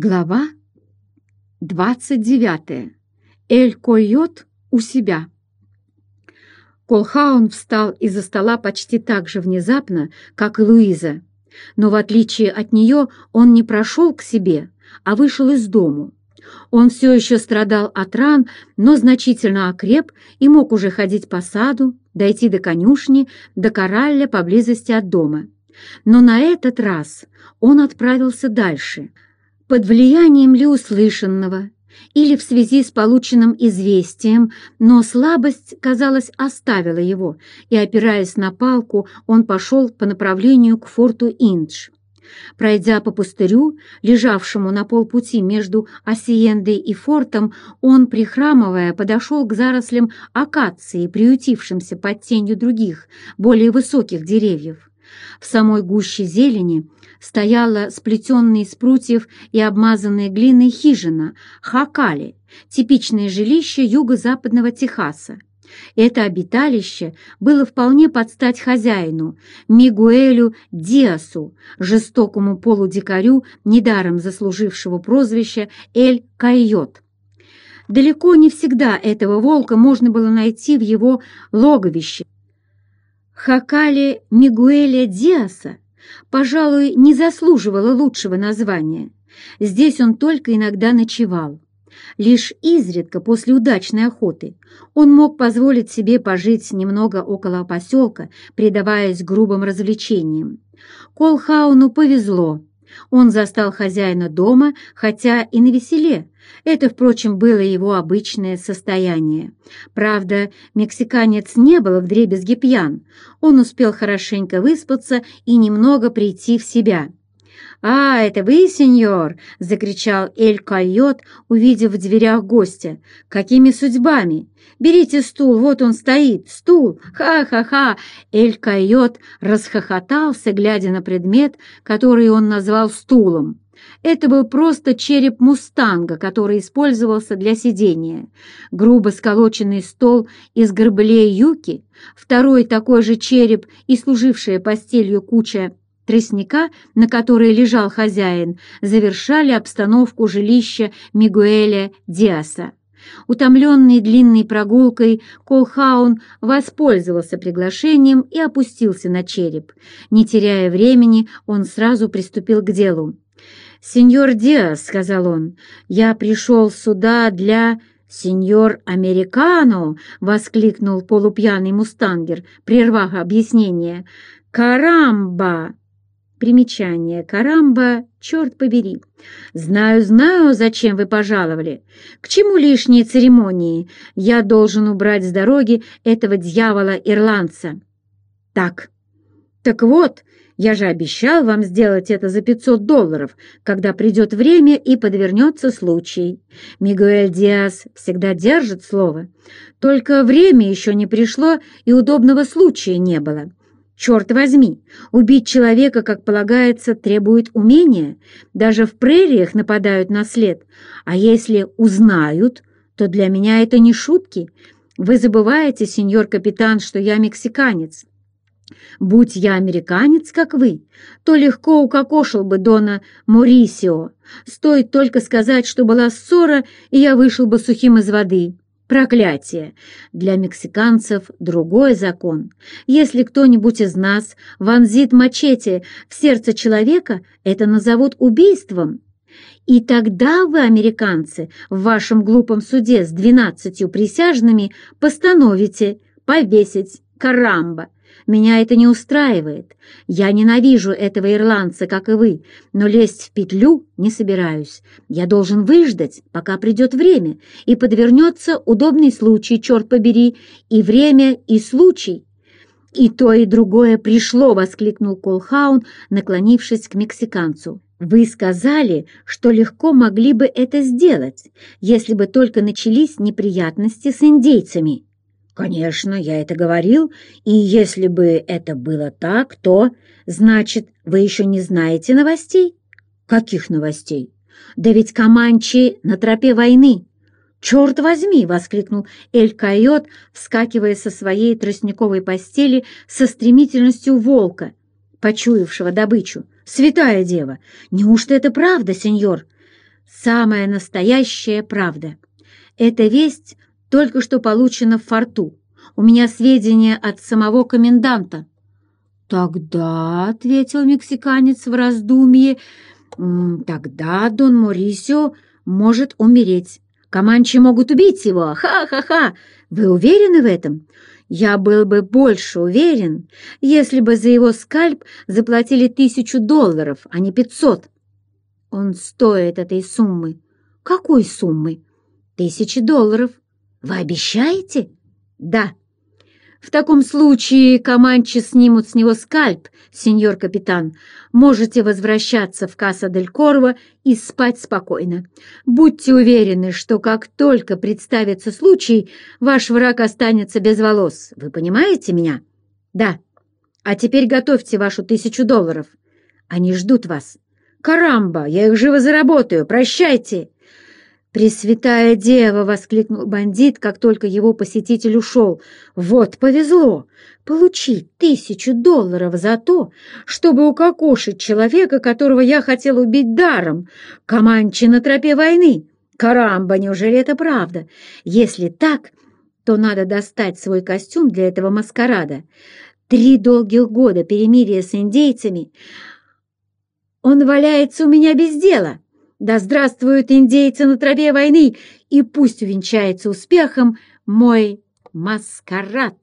Глава 29. Эль-Койот у себя. Колхаун встал из-за стола почти так же внезапно, как и Луиза, но в отличие от нее он не прошел к себе, а вышел из дому. Он все еще страдал от ран, но значительно окреп и мог уже ходить по саду, дойти до конюшни, до коралля поблизости от дома. Но на этот раз он отправился дальше — под влиянием ли услышанного, или в связи с полученным известием, но слабость, казалось, оставила его, и, опираясь на палку, он пошел по направлению к форту Индж. Пройдя по пустырю, лежавшему на полпути между Осиендой и фортом, он, прихрамывая, подошел к зарослям акации, приютившимся под тенью других, более высоких деревьев. В самой гуще зелени стояла сплетенная из прутьев и обмазанная глиной хижина Хакали, типичное жилище юго-западного Техаса. Это обиталище было вполне под стать хозяину, Мигуэлю Диасу, жестокому полудикарю, недаром заслужившего прозвище Эль-Койот. Далеко не всегда этого волка можно было найти в его логовище. Хакали Мигуэля Диаса пожалуй, не заслуживала лучшего названия. Здесь он только иногда ночевал. Лишь изредка после удачной охоты он мог позволить себе пожить немного около поселка, предаваясь грубым развлечениям. Колхауну повезло. Он застал хозяина дома, хотя и на веселе. Это, впрочем, было его обычное состояние. Правда, мексиканец не был вдребезги пьян. Он успел хорошенько выспаться и немного прийти в себя. «А, это вы, сеньор!» — закричал Эль Койот, увидев в дверях гостя. «Какими судьбами? Берите стул, вот он стоит, стул! Ха-ха-ха!» Эль Койот расхохотался, глядя на предмет, который он назвал стулом. Это был просто череп мустанга, который использовался для сидения. Грубо сколоченный стол из горблей юки, второй такой же череп и служившая постелью куча тростника, на которой лежал хозяин, завершали обстановку жилища Мигуэля Диаса. Утомленный длинной прогулкой, Колхаун воспользовался приглашением и опустился на череп. Не теряя времени, он сразу приступил к делу. «Сеньор Диас», — сказал он, — «я пришел сюда для...» «Сеньор Американо!» — воскликнул полупьяный мустангер, прервав объяснение. «Карамба!» Примечание. Карамба, черт побери. Знаю, знаю, зачем вы пожаловали. К чему лишние церемонии? Я должен убрать с дороги этого дьявола-ирландца. Так. Так вот, я же обещал вам сделать это за 500 долларов, когда придет время и подвернется случай. Мигуэль Диас всегда держит слово. Только время еще не пришло и удобного случая не было. Черт возьми, убить человека, как полагается, требует умения. Даже в прериях нападают на след. А если узнают, то для меня это не шутки. Вы забываете, сеньор капитан, что я мексиканец. Будь я американец, как вы, то легко укокошил бы Дона Морисио. Стоит только сказать, что была ссора, и я вышел бы сухим из воды. Проклятие! Для мексиканцев другой закон. Если кто-нибудь из нас вонзит мачете в сердце человека, это назовут убийством. И тогда вы, американцы, в вашем глупом суде с двенадцатью присяжными постановите повесить карамба меня это не устраивает. Я ненавижу этого ирландца, как и вы, но лезть в петлю не собираюсь. Я должен выждать, пока придет время, и подвернется удобный случай, черт побери, и время, и случай. «И то, и другое пришло!» — воскликнул Колхаун, наклонившись к мексиканцу. «Вы сказали, что легко могли бы это сделать, если бы только начались неприятности с индейцами». «Конечно, я это говорил, и если бы это было так, то, значит, вы еще не знаете новостей?» «Каких новостей?» «Да ведь Каманчи на тропе войны!» «Черт возьми!» — воскликнул Эль-Койот, вскакивая со своей тростниковой постели со стремительностью волка, почуявшего добычу. «Святая дева! Неужто это правда, сеньор?» самая настоящая правда. Эта весть только что получена в форту. У меня сведения от самого коменданта». «Тогда», — ответил мексиканец в раздумье, — «тогда Дон Морисио может умереть. Команчи могут убить его. Ха-ха-ха! Вы уверены в этом? Я был бы больше уверен, если бы за его скальп заплатили тысячу долларов, а не пятьсот. Он стоит этой суммы. Какой суммы? Тысячи долларов. Вы обещаете? Да. В таком случае команчи снимут с него скальп, сеньор капитан. Можете возвращаться в Касса-дель-Корво и спать спокойно. Будьте уверены, что как только представится случай, ваш враг останется без волос. Вы понимаете меня? Да. А теперь готовьте вашу тысячу долларов. Они ждут вас. Карамба, я их живо заработаю. Прощайте. «Пресвятая Дева!» — воскликнул бандит, как только его посетитель ушел. «Вот повезло! Получить тысячу долларов за то, чтобы укокошить человека, которого я хотел убить даром! Команчи на тропе войны! Карамба, неужели это правда? Если так, то надо достать свой костюм для этого маскарада. Три долгих года перемирия с индейцами. Он валяется у меня без дела!» Да здравствуют индейцы на траве войны, и пусть увенчается успехом мой маскарад.